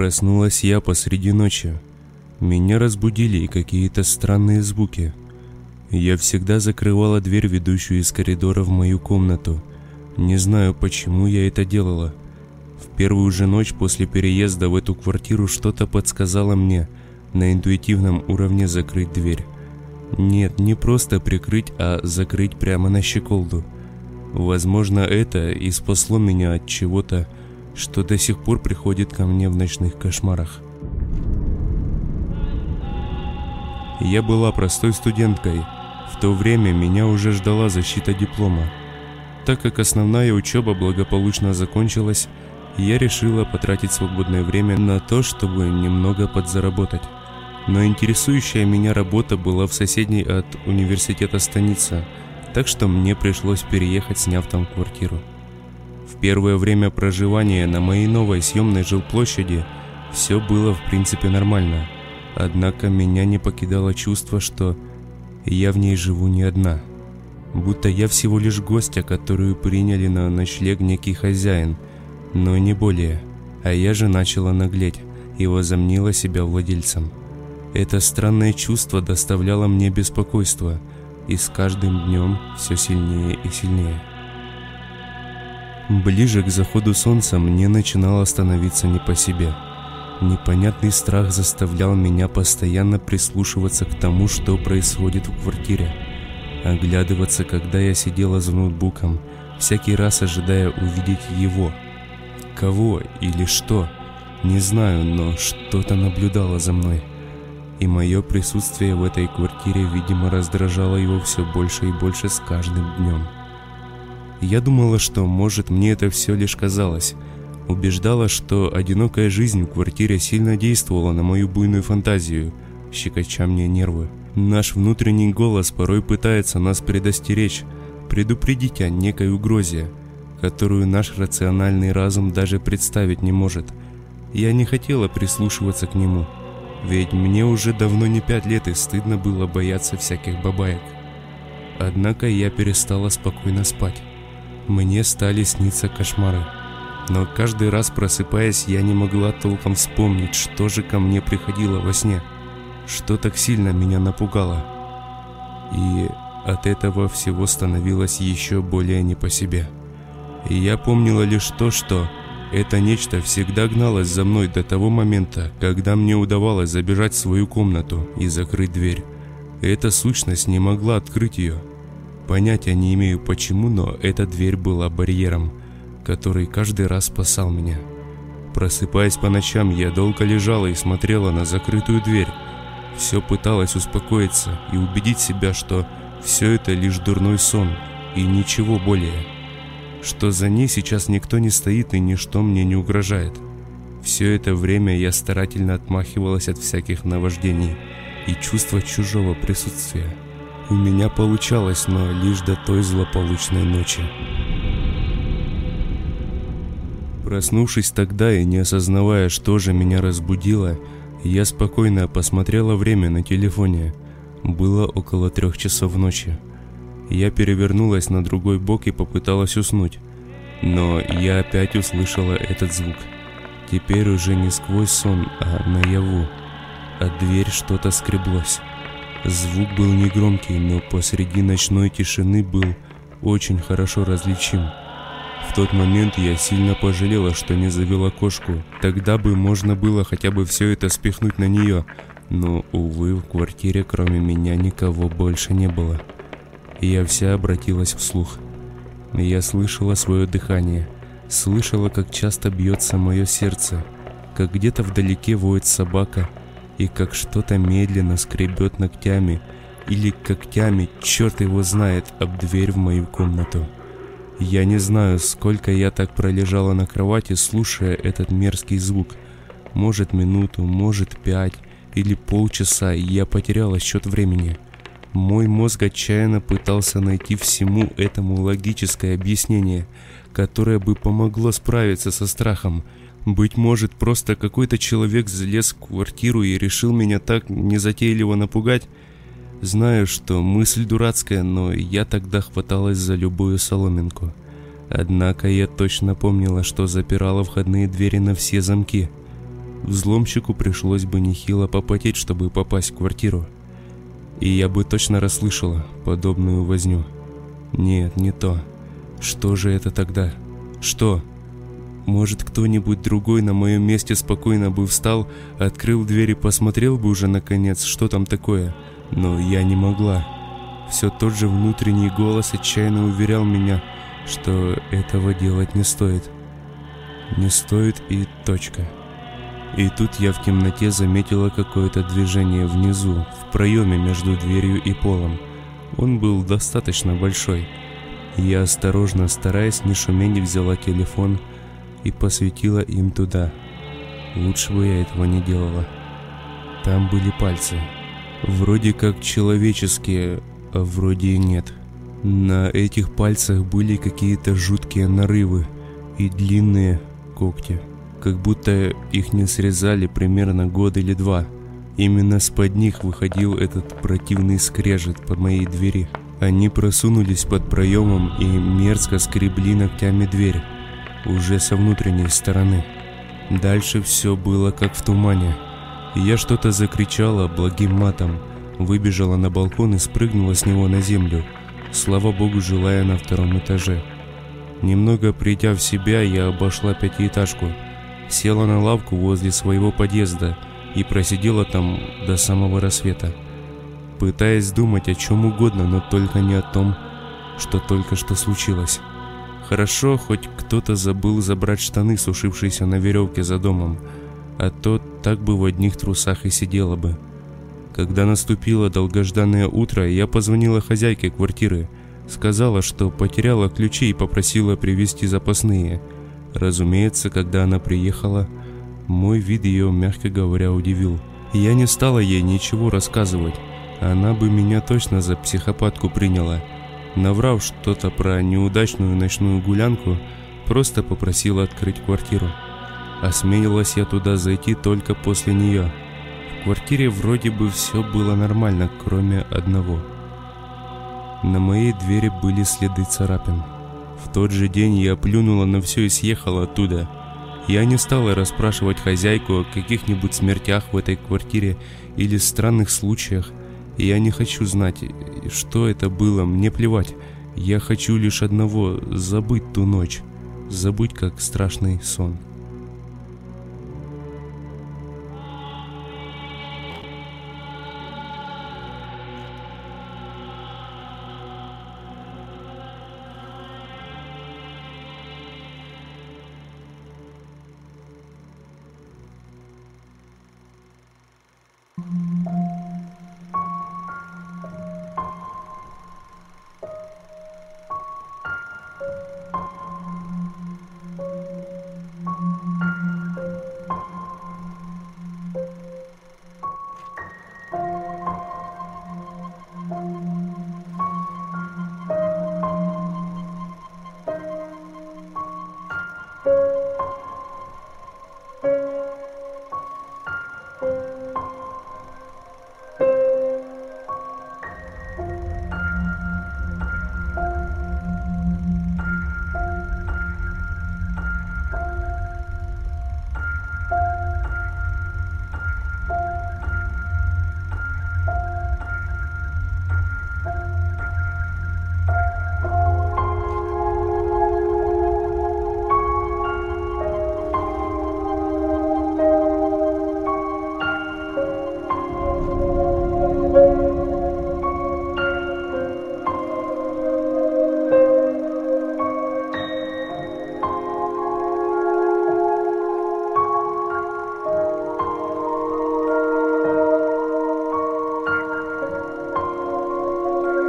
Проснулась я посреди ночи. Меня разбудили какие-то странные звуки. Я всегда закрывала дверь, ведущую из коридора в мою комнату. Не знаю, почему я это делала. В первую же ночь после переезда в эту квартиру что-то подсказало мне на интуитивном уровне закрыть дверь. Нет, не просто прикрыть, а закрыть прямо на щеколду. Возможно, это и спасло меня от чего-то, что до сих пор приходит ко мне в ночных кошмарах. Я была простой студенткой. В то время меня уже ждала защита диплома. Так как основная учеба благополучно закончилась, я решила потратить свободное время на то, чтобы немного подзаработать. Но интересующая меня работа была в соседней от университета станице, так что мне пришлось переехать, сняв там квартиру. Первое время проживания на моей новой съемной жилплощади все было в принципе нормально, однако меня не покидало чувство, что я в ней живу не одна. Будто я всего лишь гостья, которую приняли на ночлег некий хозяин, но не более, а я же начала наглеть и возомнила себя владельцем. Это странное чувство доставляло мне беспокойство, и с каждым днем все сильнее и сильнее. Ближе к заходу солнца мне начинало становиться не по себе. Непонятный страх заставлял меня постоянно прислушиваться к тому, что происходит в квартире. Оглядываться, когда я сидела за ноутбуком, всякий раз ожидая увидеть его. Кого или что, не знаю, но что-то наблюдало за мной и мое присутствие в этой квартире, видимо, раздражало его все больше и больше с каждым днем. Я думала, что, может, мне это все лишь казалось. Убеждала, что одинокая жизнь в квартире сильно действовала на мою буйную фантазию, щекоча мне нервы. Наш внутренний голос порой пытается нас предостеречь, предупредить о некой угрозе, которую наш рациональный разум даже представить не может. Я не хотела прислушиваться к нему – ведь мне уже давно не пять лет и стыдно было бояться всяких бабаек. Однако я перестала спокойно спать. Мне стали сниться кошмары. Но каждый раз просыпаясь, я не могла толком вспомнить, что же ко мне приходило во сне. Что так сильно меня напугало. И от этого всего становилось еще более не по себе. И я помнила лишь то, что это нечто всегда гналось за мной до того момента, когда мне удавалось забежать в свою комнату и закрыть дверь. Эта сущность не могла открыть ее. Понятия не имею почему, но эта дверь была барьером, который каждый раз спасал меня. Просыпаясь по ночам, я долго лежала и смотрела на закрытую дверь. Все пыталась успокоиться и убедить себя, что все это лишь дурной сон и ничего более что за ней сейчас никто не стоит и ничто мне не угрожает. Все это время я старательно отмахивалась от всяких наваждений и чувства чужого присутствия. У меня получалось, но лишь до той злополучной ночи. Проснувшись тогда и не осознавая, что же меня разбудило, я спокойно посмотрела время на телефоне. Было около трех часов ночи. Я перевернулась на другой бок и попыталась уснуть. Но я опять услышала этот звук. Теперь уже не сквозь сон, а наяву. От дверь что-то скреблось. Звук был негромкий, но посреди ночной тишины был очень хорошо различим. В тот момент я сильно пожалела, что не завела кошку. Тогда бы можно было хотя бы все это спихнуть на нее. Но, увы, в квартире кроме меня никого больше не было я вся обратилась вслух. Я слышала свое дыхание, слышала, как часто бьется мое сердце, как где-то вдалеке воет собака, и как что-то медленно скребет ногтями или когтями, черт его знает, об дверь в мою комнату. Я не знаю, сколько я так пролежала на кровати, слушая этот мерзкий звук. Может минуту, может пять или полчаса, и я потеряла счет времени – мой мозг отчаянно пытался найти всему этому логическое объяснение, которое бы помогло справиться со страхом. Быть может, просто какой-то человек залез в квартиру и решил меня так незатейливо напугать? Знаю, что мысль дурацкая, но я тогда хваталась за любую соломинку. Однако я точно помнила, что запирала входные двери на все замки. взломщику пришлось бы нехило попотеть, чтобы попасть в квартиру. И я бы точно расслышала подобную возню. Нет, не то. Что же это тогда? Что? Может, кто-нибудь другой на моем месте спокойно бы встал, открыл дверь и посмотрел бы уже наконец, что там такое. Но я не могла. Все тот же внутренний голос отчаянно уверял меня, что этого делать не стоит. Не стоит и точка. И тут я в темноте заметила какое-то движение внизу, в проеме между дверью и полом. Он был достаточно большой. Я осторожно, стараясь не шуметь, взяла телефон и посветила им туда. Лучше бы я этого не делала. Там были пальцы. Вроде как человеческие, а вроде и нет. На этих пальцах были какие-то жуткие нарывы и длинные когти как будто их не срезали примерно год или два. Именно с-под них выходил этот противный скрежет по моей двери. Они просунулись под проемом и мерзко скребли ногтями дверь, уже со внутренней стороны. Дальше все было как в тумане. Я что-то закричала благим матом, выбежала на балкон и спрыгнула с него на землю, слава богу, желая на втором этаже. Немного придя в себя, я обошла пятиэтажку – села на лавку возле своего подъезда и просидела там до самого рассвета, пытаясь думать о чем угодно, но только не о том, что только что случилось. Хорошо, хоть кто-то забыл забрать штаны, сушившиеся на веревке за домом, а то так бы в одних трусах и сидела бы. Когда наступило долгожданное утро, я позвонила хозяйке квартиры, сказала, что потеряла ключи и попросила привезти запасные – Разумеется, когда она приехала, мой вид ее, мягко говоря, удивил. Я не стала ей ничего рассказывать, она бы меня точно за психопатку приняла. Наврав что-то про неудачную ночную гулянку, просто попросила открыть квартиру. Осмелилась я туда зайти только после нее. В квартире вроде бы все было нормально, кроме одного. На моей двери были следы царапин. В тот же день я плюнула на все и съехала оттуда. Я не стала расспрашивать хозяйку о каких-нибудь смертях в этой квартире или странных случаях. Я не хочу знать, что это было, мне плевать. Я хочу лишь одного – забыть ту ночь, забыть как страшный сон.